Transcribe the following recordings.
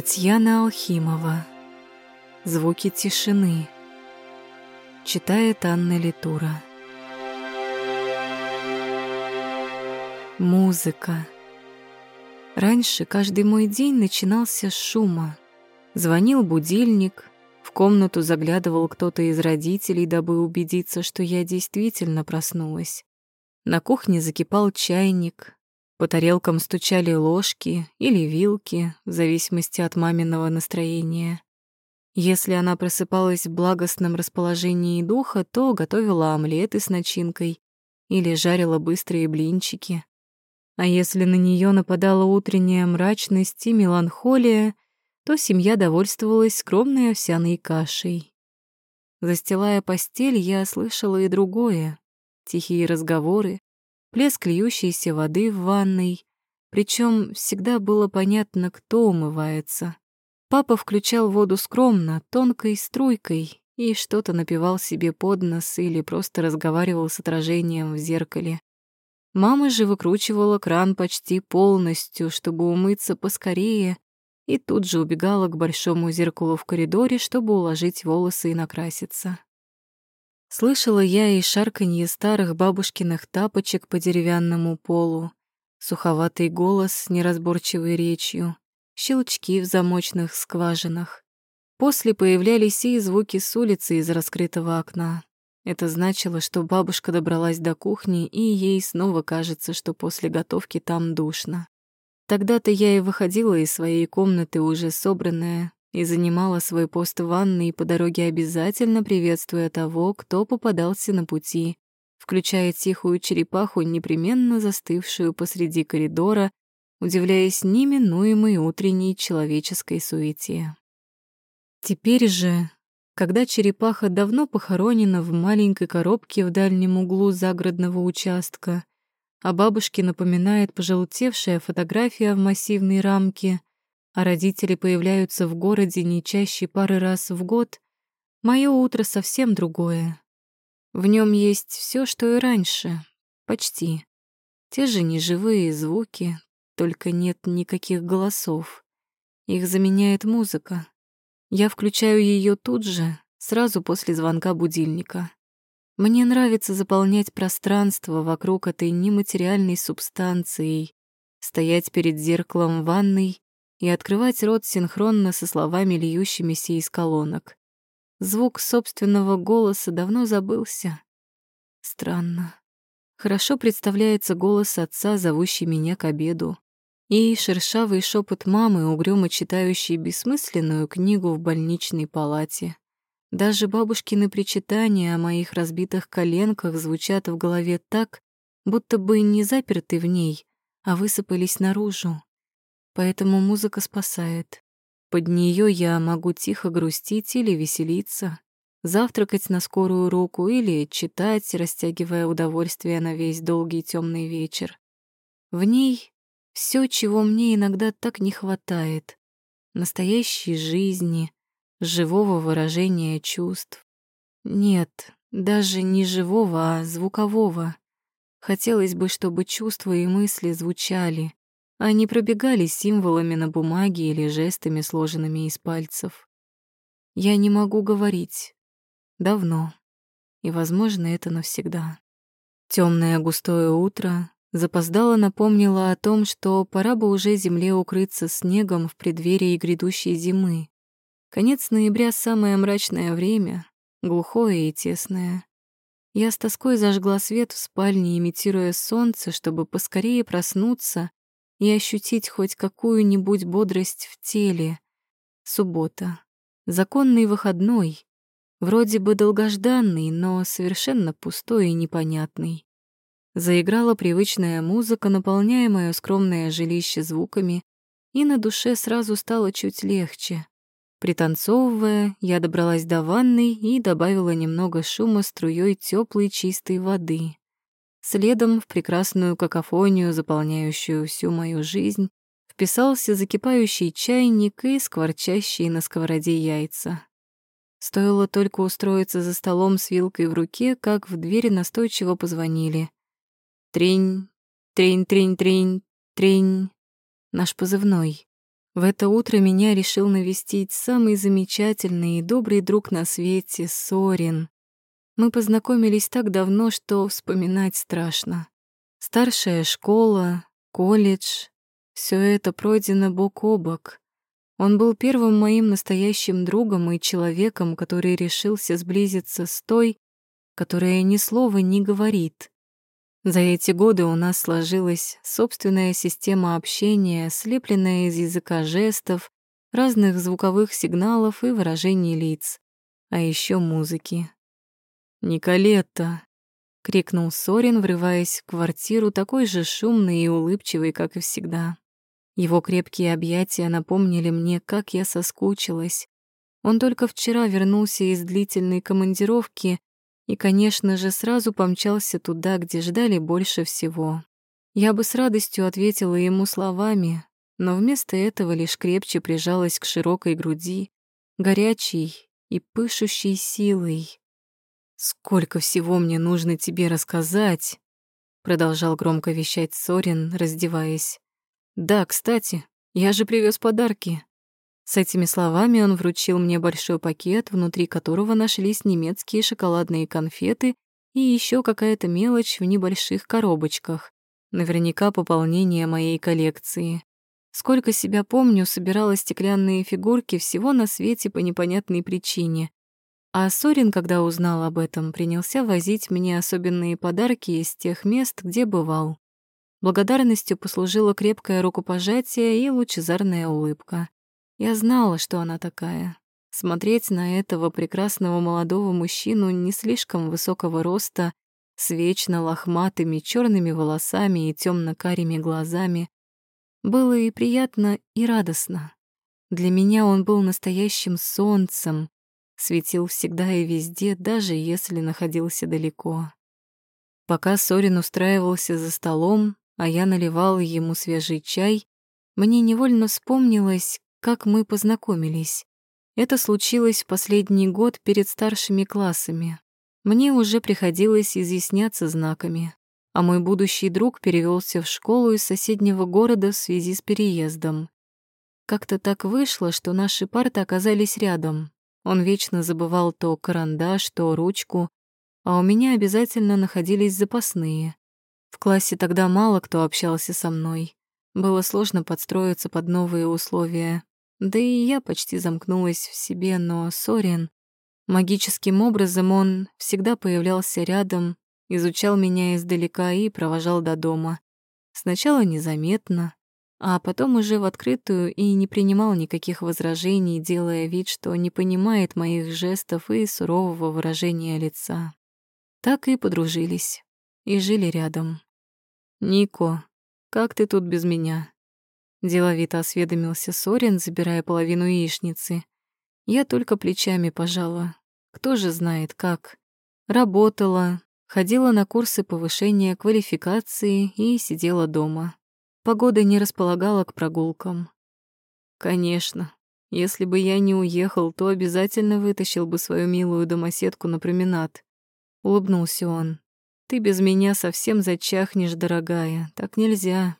Татьяна Алхимова. Звуки тишины. Читает Анна Литура. Музыка. Раньше каждый мой день начинался с шума. Звонил будильник, в комнату заглядывал кто-то из родителей, дабы убедиться, что я действительно проснулась. На кухне закипал чайник, по тарелкам стучали ложки или вилки, в зависимости от маминого настроения. Если она просыпалась в благостном расположении духа, то готовила омлеты с начинкой или жарила быстрые блинчики. А если на нее нападала утренняя мрачность и меланхолия, то семья довольствовалась скромной овсяной кашей. Застилая постель, я слышала и другое тихие разговоры, плеск льющейся воды в ванной, причем всегда было понятно, кто умывается. Папа включал воду скромно, тонкой струйкой, и что-то напевал себе под нос или просто разговаривал с отражением в зеркале. Мама же выкручивала кран почти полностью, чтобы умыться поскорее, и тут же убегала к большому зеркалу в коридоре, чтобы уложить волосы и накраситься. Слышала я и шарканье старых бабушкиных тапочек по деревянному полу, суховатый голос с неразборчивой речью, щелчки в замочных скважинах. После появлялись и звуки с улицы из раскрытого окна. Это значило, что бабушка добралась до кухни, и ей снова кажется, что после готовки там душно. Тогда-то я и выходила из своей комнаты уже собранная, и занимала свой пост в ванной по дороге обязательно приветствуя того, кто попадался на пути, включая тихую черепаху, непременно застывшую посреди коридора, удивляясь неминуемой утренней человеческой суете. Теперь же, когда черепаха давно похоронена в маленькой коробке в дальнем углу загородного участка, а бабушке напоминает пожелтевшая фотография в массивной рамке, а родители появляются в городе не чаще пары раз в год, мое утро совсем другое. В нем есть все, что и раньше, почти. Те же неживые звуки, только нет никаких голосов. Их заменяет музыка. Я включаю ее тут же, сразу после звонка будильника. Мне нравится заполнять пространство вокруг этой нематериальной субстанцией, стоять перед зеркалом ванной и открывать рот синхронно со словами, льющимися из колонок. Звук собственного голоса давно забылся. Странно. Хорошо представляется голос отца, зовущий меня к обеду, и шершавый шепот мамы, угрюмо читающей бессмысленную книгу в больничной палате. Даже бабушкины причитания о моих разбитых коленках звучат в голове так, будто бы не заперты в ней, а высыпались наружу поэтому музыка спасает. Под нее я могу тихо грустить или веселиться, завтракать на скорую руку или читать, растягивая удовольствие на весь долгий темный вечер. В ней все, чего мне иногда так не хватает. Настоящей жизни, живого выражения чувств. Нет, даже не живого, а звукового. Хотелось бы, чтобы чувства и мысли звучали, они пробегали символами на бумаге или жестами, сложенными из пальцев. Я не могу говорить. Давно. И, возможно, это навсегда. Темное густое утро запоздало напомнило о том, что пора бы уже земле укрыться снегом в преддверии грядущей зимы. Конец ноября — самое мрачное время, глухое и тесное. Я с тоской зажгла свет в спальне, имитируя солнце, чтобы поскорее проснуться и ощутить хоть какую-нибудь бодрость в теле. Суббота. Законный выходной. Вроде бы долгожданный, но совершенно пустой и непонятный. Заиграла привычная музыка, наполняя моё скромное жилище звуками, и на душе сразу стало чуть легче. Пританцовывая, я добралась до ванной и добавила немного шума струей теплой чистой воды. Следом в прекрасную какофонию, заполняющую всю мою жизнь, вписался закипающий чайник и скворчащие на сковороде яйца. Стоило только устроиться за столом с вилкой в руке, как в двери настойчиво позвонили. Трень, трень, трень, трень, трень. Наш позывной. В это утро меня решил навестить самый замечательный и добрый друг на свете Сорин. Мы познакомились так давно, что вспоминать страшно. Старшая школа, колледж — все это пройдено бок о бок. Он был первым моим настоящим другом и человеком, который решился сблизиться с той, которая ни слова не говорит. За эти годы у нас сложилась собственная система общения, слепленная из языка жестов, разных звуковых сигналов и выражений лиц, а еще музыки. «Николетта!» — крикнул Сорин, врываясь в квартиру, такой же шумный и улыбчивый, как и всегда. Его крепкие объятия напомнили мне, как я соскучилась. Он только вчера вернулся из длительной командировки и, конечно же, сразу помчался туда, где ждали больше всего. Я бы с радостью ответила ему словами, но вместо этого лишь крепче прижалась к широкой груди, горячей и пышущей силой. «Сколько всего мне нужно тебе рассказать!» Продолжал громко вещать Сорин, раздеваясь. «Да, кстати, я же привез подарки». С этими словами он вручил мне большой пакет, внутри которого нашлись немецкие шоколадные конфеты и еще какая-то мелочь в небольших коробочках. Наверняка пополнение моей коллекции. Сколько себя помню, собирала стеклянные фигурки всего на свете по непонятной причине. А Сорин, когда узнал об этом, принялся возить мне особенные подарки из тех мест, где бывал. Благодарностью послужило крепкое рукопожатие и лучезарная улыбка. Я знала, что она такая. Смотреть на этого прекрасного молодого мужчину не слишком высокого роста, с вечно лохматыми черными волосами и темно-карими глазами, было и приятно, и радостно. Для меня он был настоящим солнцем, светил всегда и везде, даже если находился далеко. Пока Сорин устраивался за столом, а я наливала ему свежий чай, мне невольно вспомнилось, как мы познакомились. Это случилось в последний год перед старшими классами. Мне уже приходилось изъясняться знаками, а мой будущий друг перевелся в школу из соседнего города в связи с переездом. Как-то так вышло, что наши парты оказались рядом, он вечно забывал то карандаш, то ручку, а у меня обязательно находились запасные. В классе тогда мало кто общался со мной. Было сложно подстроиться под новые условия. Да и я почти замкнулась в себе, но Сорин... Магическим образом он всегда появлялся рядом, изучал меня издалека и провожал до дома. Сначала незаметно, а потом уже в открытую и не принимал никаких возражений, делая вид, что не понимает моих жестов и сурового выражения лица. Так и подружились, и жили рядом. «Нико, как ты тут без меня?» Деловито осведомился Сорин, забирая половину яичницы. Я только плечами пожала. Кто же знает как. Работала, ходила на курсы повышения квалификации и сидела дома. Погода не располагала к прогулкам. Конечно, если бы я не уехал, то обязательно вытащил бы свою милую домоседку на променад. Улыбнулся он. Ты без меня совсем зачахнешь, дорогая. Так нельзя.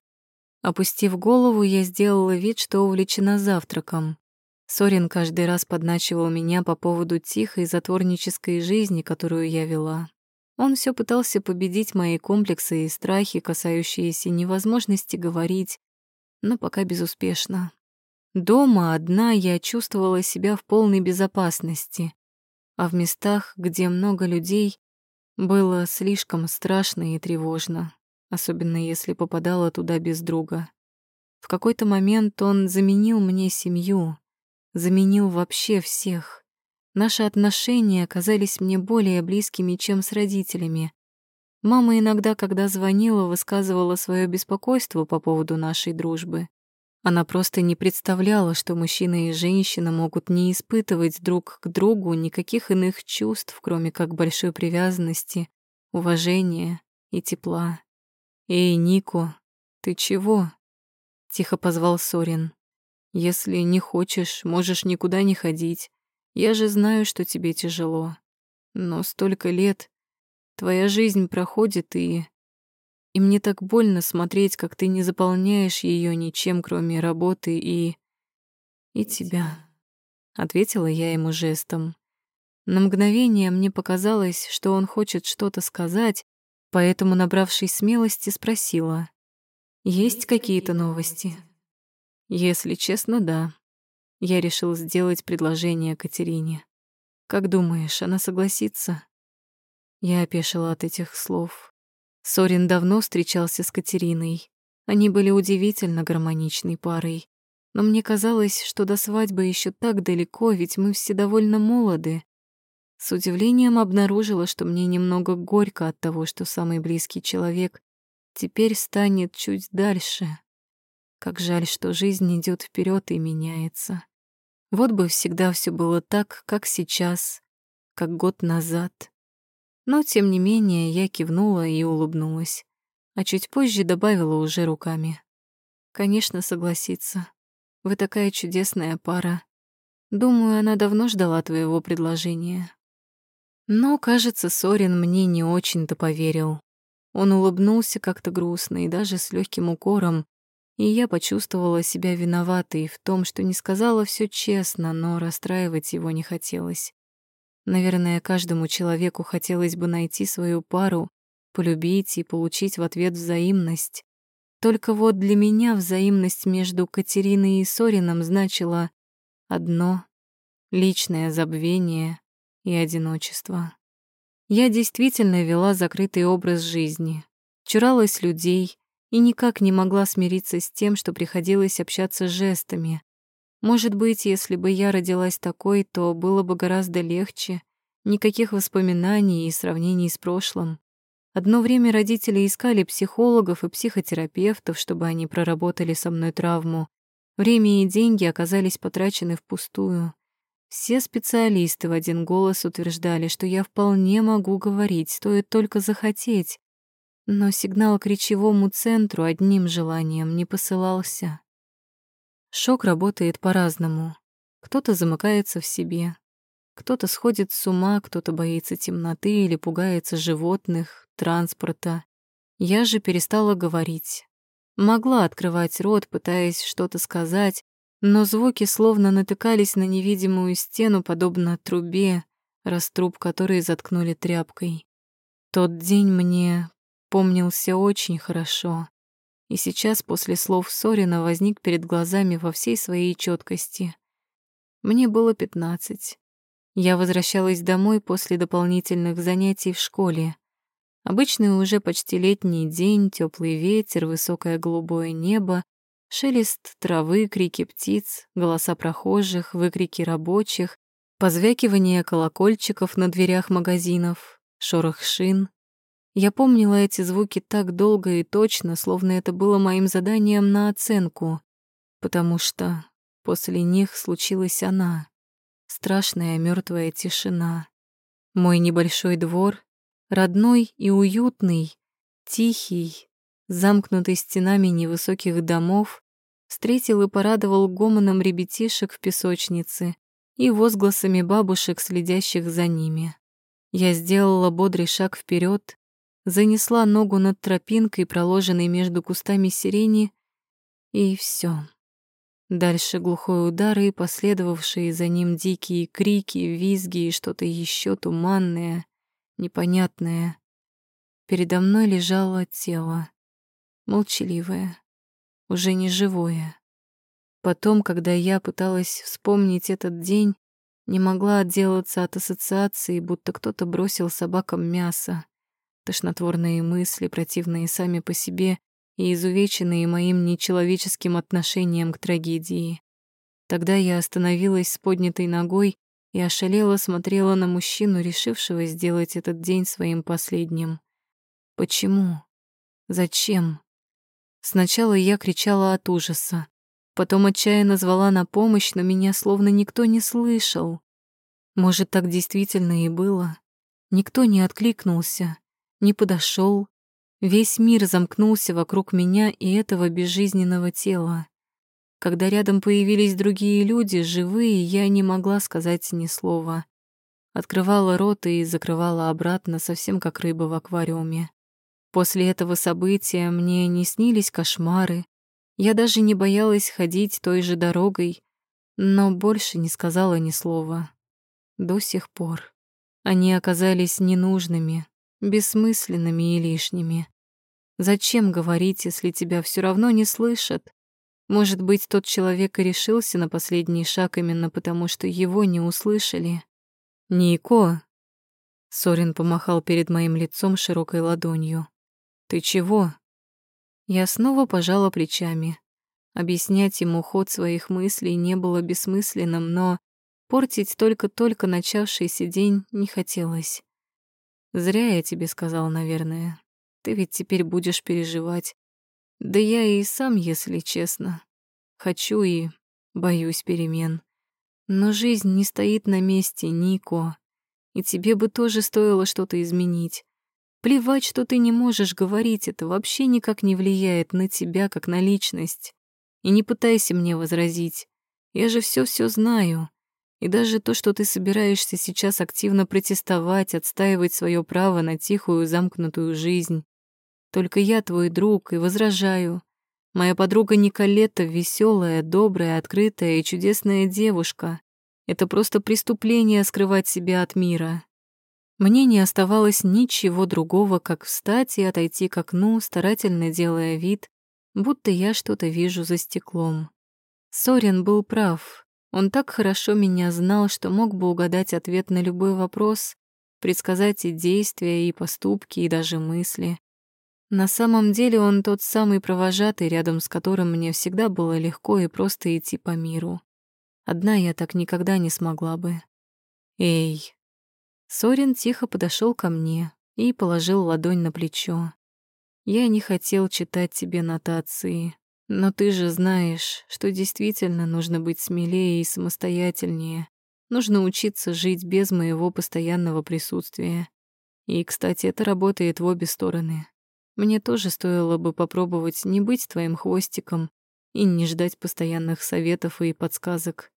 Опустив голову, я сделала вид, что увлечена завтраком. Сорин каждый раз подначивал меня по поводу тихой затворнической жизни, которую я вела. Он все пытался победить мои комплексы и страхи, касающиеся невозможности говорить, но пока безуспешно. Дома одна я чувствовала себя в полной безопасности, а в местах, где много людей, было слишком страшно и тревожно, особенно если попадала туда без друга. В какой-то момент он заменил мне семью, заменил вообще всех. Наши отношения оказались мне более близкими, чем с родителями. Мама иногда, когда звонила, высказывала свое беспокойство по поводу нашей дружбы. Она просто не представляла, что мужчина и женщина могут не испытывать друг к другу никаких иных чувств, кроме как большой привязанности, уважения и тепла. «Эй, Нико, ты чего?» — тихо позвал Сорин. «Если не хочешь, можешь никуда не ходить. Я же знаю, что тебе тяжело. Но столько лет твоя жизнь проходит, и... И мне так больно смотреть, как ты не заполняешь ее ничем, кроме работы и... «И тебя», — ответила я ему жестом. На мгновение мне показалось, что он хочет что-то сказать, поэтому, набравшись смелости, спросила. «Есть какие-то новости?» «Если честно, да». Я решил сделать предложение Катерине. «Как думаешь, она согласится?» Я опешила от этих слов. Сорин давно встречался с Катериной. Они были удивительно гармоничной парой. Но мне казалось, что до свадьбы еще так далеко, ведь мы все довольно молоды. С удивлением обнаружила, что мне немного горько от того, что самый близкий человек теперь станет чуть дальше. Как жаль, что жизнь идет вперед и меняется. Вот бы всегда все было так, как сейчас, как год назад. Но, тем не менее, я кивнула и улыбнулась, а чуть позже добавила уже руками. «Конечно, согласится. Вы такая чудесная пара. Думаю, она давно ждала твоего предложения». Но, кажется, Сорин мне не очень-то поверил. Он улыбнулся как-то грустно и даже с легким укором, и я почувствовала себя виноватой в том, что не сказала все честно, но расстраивать его не хотелось. Наверное, каждому человеку хотелось бы найти свою пару, полюбить и получить в ответ взаимность. Только вот для меня взаимность между Катериной и Сорином значила одно — личное забвение и одиночество. Я действительно вела закрытый образ жизни, чуралась людей и никак не могла смириться с тем, что приходилось общаться жестами. Может быть, если бы я родилась такой, то было бы гораздо легче, никаких воспоминаний и сравнений с прошлым. Одно время родители искали психологов и психотерапевтов, чтобы они проработали со мной травму. Время и деньги оказались потрачены впустую. Все специалисты в один голос утверждали, что я вполне могу говорить, стоит только захотеть. Но сигнал к речевому центру одним желанием не посылался. Шок работает по-разному. Кто-то замыкается в себе, кто-то сходит с ума, кто-то боится темноты или пугается животных, транспорта. Я же перестала говорить. Могла открывать рот, пытаясь что-то сказать, но звуки словно натыкались на невидимую стену, подобно трубе, раструб которой заткнули тряпкой. Тот день мне помнился очень хорошо, и сейчас после слов Сорина возник перед глазами во всей своей четкости. Мне было пятнадцать. Я возвращалась домой после дополнительных занятий в школе. Обычный уже почти летний день, теплый ветер, высокое голубое небо, Шелест травы, крики птиц, голоса прохожих, выкрики рабочих, позвякивание колокольчиков на дверях магазинов, шорох шин. Я помнила эти звуки так долго и точно, словно это было моим заданием на оценку, потому что после них случилась она, страшная мертвая тишина. Мой небольшой двор, родной и уютный, тихий, замкнутый стенами невысоких домов, встретил и порадовал гомоном ребятишек в песочнице и возгласами бабушек, следящих за ними. Я сделала бодрый шаг вперед, занесла ногу над тропинкой, проложенной между кустами сирени, и все. Дальше глухой удар и последовавшие за ним дикие крики, визги и что-то еще туманное, непонятное. Передо мной лежало тело молчаливое, уже не живое. Потом, когда я пыталась вспомнить этот день, не могла отделаться от ассоциации, будто кто-то бросил собакам мясо. Тошнотворные мысли, противные сами по себе и изувеченные моим нечеловеческим отношением к трагедии. Тогда я остановилась с поднятой ногой и ошалела смотрела на мужчину, решившего сделать этот день своим последним. Почему? Зачем? Сначала я кричала от ужаса, потом отчаянно звала на помощь, но меня словно никто не слышал. Может, так действительно и было. Никто не откликнулся, не подошел. Весь мир замкнулся вокруг меня и этого безжизненного тела. Когда рядом появились другие люди, живые, я не могла сказать ни слова. Открывала рот и закрывала обратно, совсем как рыба в аквариуме. После этого события мне не снились кошмары. Я даже не боялась ходить той же дорогой. но больше не сказала ни слова. До сих пор. Они оказались ненужными, бессмысленными и лишними. Зачем говорить, если тебя все равно не слышат? Может быть, тот человек и решился на последний шаг именно потому, что его не услышали. «Нико!» Сорин помахал перед моим лицом широкой ладонью. «Ты чего?» Я снова пожала плечами. Объяснять ему ход своих мыслей не было бессмысленным, но портить только-только начавшийся день не хотелось. Зря я тебе сказал, наверное. Ты ведь теперь будешь переживать. Да я и сам, если честно. Хочу и боюсь перемен. Но жизнь не стоит на месте, Нико. И тебе бы тоже стоило что-то изменить. Плевать, что ты не можешь говорить, это вообще никак не влияет на тебя, как на личность. И не пытайся мне возразить. Я же все-все знаю. И даже то, что ты собираешься сейчас активно протестовать, отстаивать свое право на тихую, замкнутую жизнь. Только я твой друг и возражаю. Моя подруга Николета веселая, добрая, открытая и чудесная девушка. Это просто преступление скрывать себя от мира. Мне не оставалось ничего другого, как встать и отойти к окну, старательно делая вид, будто я что-то вижу за стеклом. Сорин был прав. Он так хорошо меня знал, что мог бы угадать ответ на любой вопрос, предсказать и действия, и поступки, и даже мысли. На самом деле он тот самый провожатый, рядом с которым мне всегда было легко и просто идти по миру. Одна я так никогда не смогла бы. «Эй!» Сорин тихо подошел ко мне и положил ладонь на плечо. «Я не хотел читать тебе нотации, но ты же знаешь, что действительно нужно быть смелее и самостоятельнее. Нужно учиться жить без моего постоянного присутствия. И, кстати, это работает в обе стороны. Мне тоже стоило бы попробовать не быть твоим хвостиком и не ждать постоянных советов и подсказок.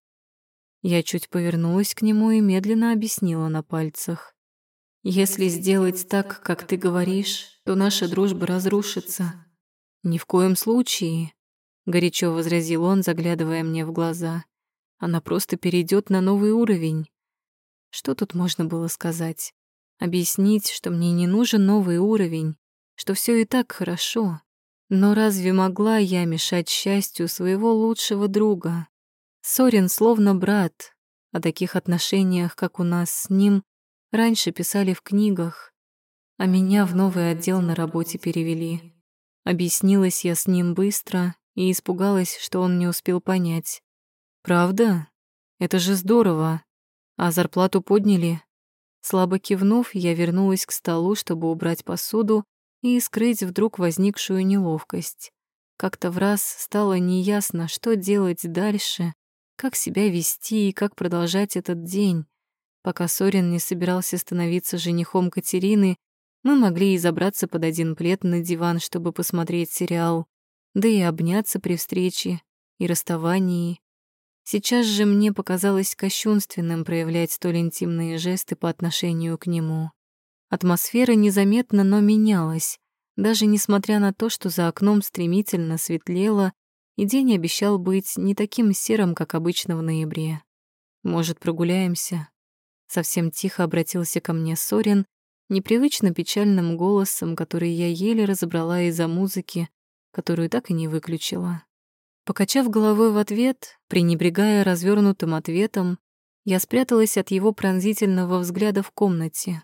Я чуть повернулась к нему и медленно объяснила на пальцах. «Если сделать так, как ты говоришь, то наша дружба разрушится». «Ни в коем случае», — горячо возразил он, заглядывая мне в глаза. «Она просто перейдет на новый уровень». Что тут можно было сказать? Объяснить, что мне не нужен новый уровень, что все и так хорошо. Но разве могла я мешать счастью своего лучшего друга? Сорин словно брат. О таких отношениях, как у нас с ним, раньше писали в книгах, а меня в новый отдел на работе перевели. Объяснилась я с ним быстро и испугалась, что он не успел понять. «Правда? Это же здорово. А зарплату подняли?» Слабо кивнув, я вернулась к столу, чтобы убрать посуду и скрыть вдруг возникшую неловкость. Как-то в раз стало неясно, что делать дальше, как себя вести и как продолжать этот день. Пока Сорин не собирался становиться женихом Катерины, мы могли и забраться под один плед на диван, чтобы посмотреть сериал, да и обняться при встрече и расставании. Сейчас же мне показалось кощунственным проявлять столь интимные жесты по отношению к нему. Атмосфера незаметно, но менялась, даже несмотря на то, что за окном стремительно светлело, и день обещал быть не таким серым, как обычно в ноябре. «Может, прогуляемся?» Совсем тихо обратился ко мне Сорин, непривычно печальным голосом, который я еле разобрала из-за музыки, которую так и не выключила. Покачав головой в ответ, пренебрегая развернутым ответом, я спряталась от его пронзительного взгляда в комнате,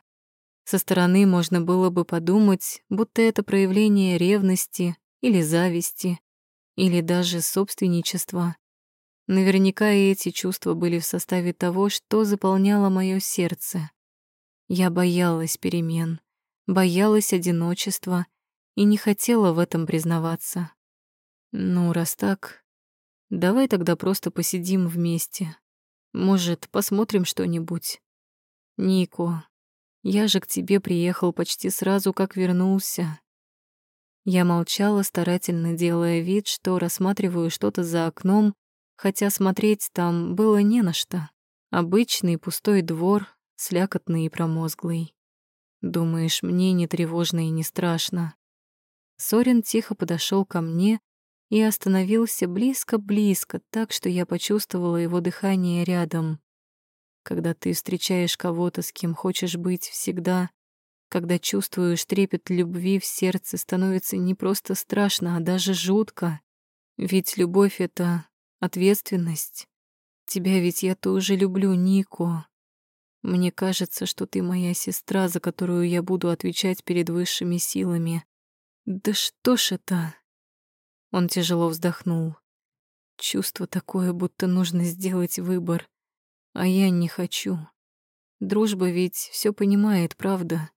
со стороны можно было бы подумать, будто это проявление ревности или зависти, или даже собственничества. Наверняка и эти чувства были в составе того, что заполняло мое сердце. Я боялась перемен, боялась одиночества и не хотела в этом признаваться. Ну, раз так, давай тогда просто посидим вместе. Может, посмотрим что-нибудь. Нико, я же к тебе приехал почти сразу, как вернулся. Я молчала, старательно делая вид, что рассматриваю что-то за окном, хотя смотреть там было не на что. Обычный пустой двор, слякотный и промозглый. Думаешь, мне не тревожно и не страшно? Сорин тихо подошел ко мне и остановился близко-близко, так что я почувствовала его дыхание рядом. Когда ты встречаешь кого-то, с кем хочешь быть всегда, когда чувствуешь трепет любви в сердце, становится не просто страшно, а даже жутко. Ведь любовь — это ответственность. Тебя ведь я тоже люблю, Нико. Мне кажется, что ты моя сестра, за которую я буду отвечать перед высшими силами. Да что ж это? Он тяжело вздохнул. Чувство такое, будто нужно сделать выбор, а я не хочу. Дружба ведь все понимает, правда?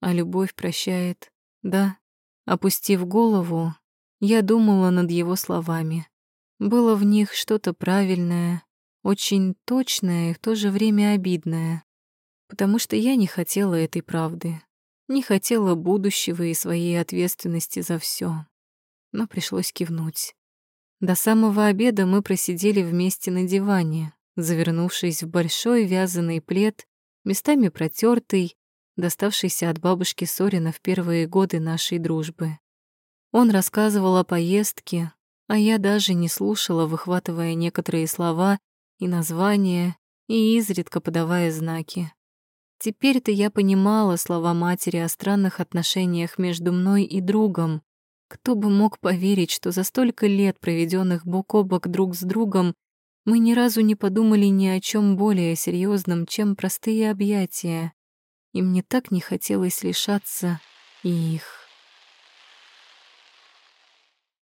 А любовь прощает, да? Опустив голову, я думала над его словами. Было в них что-то правильное, очень точное и в то же время обидное. Потому что я не хотела этой правды, не хотела будущего и своей ответственности за все но пришлось кивнуть. До самого обеда мы просидели вместе на диване, завернувшись в большой вязаный плед, местами протертый, доставшийся от бабушки Сорина в первые годы нашей дружбы. Он рассказывал о поездке, а я даже не слушала, выхватывая некоторые слова и названия, и изредка подавая знаки. Теперь-то я понимала слова матери о странных отношениях между мной и другом, кто бы мог поверить, что за столько лет, проведенных бок о бок друг с другом, мы ни разу не подумали ни о чем более серьезном, чем простые объятия. И мне так не хотелось лишаться их.